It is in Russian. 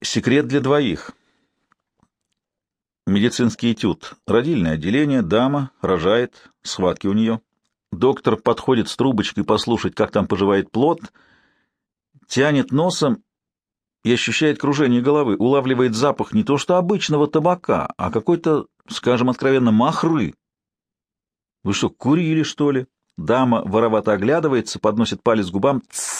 Секрет для двоих. Медицинский этюд. Родильное отделение, дама, рожает, схватки у нее. Доктор подходит с трубочкой послушать, как там поживает плод, тянет носом и ощущает кружение головы, улавливает запах не то что обычного табака, а какой-то, скажем откровенно, махры. Вы что, курили, что ли? Дама воровато оглядывается, подносит палец к губам. Тссс!